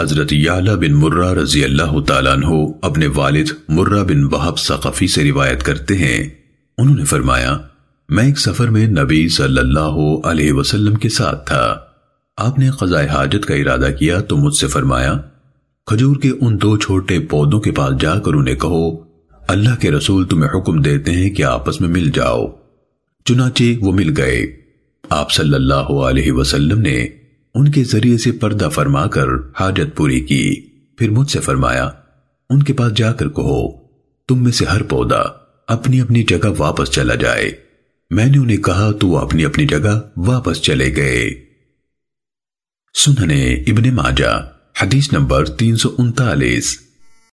حضرت یعلا بن مرہ رضی اللہ تعالیٰ عنہ اپنے والد مرہ بن وحب سقفی سے روایت کرتے ہیں۔ انہوں نے فرمایا، میں ایک سفر میں نبی صلی اللہ علیہ وسلم کے ساتھ تھا۔ آپ نے قضاء حاجت کا ارادہ کیا تو مجھ سے فرمایا، کھجور کے ان دو چھوٹے پودوں کے پاس جا کر انہیں کہو، اللہ کے رسول تمہیں حکم دیتے ہیں کہ آپس میں مل جاؤ۔ چنانچہ وہ مل گئے۔ آپ صلی اللہ علیہ وسلم نے ان کے ذریعے سے پردہ فرما کر حاجت پوری کی۔ پھر مجھ سے فرمایا، ان کے پاس جا کر کہو، تم میں سے ہر پودا اپنی اپنی جگہ واپس چلا جائے۔ میں نے انہیں کہا، تو وہ اپنی اپنی جگہ واپس چلے گئے۔ سننے ابن ماجہ، حدیث نمبر تین سو انتالیس۔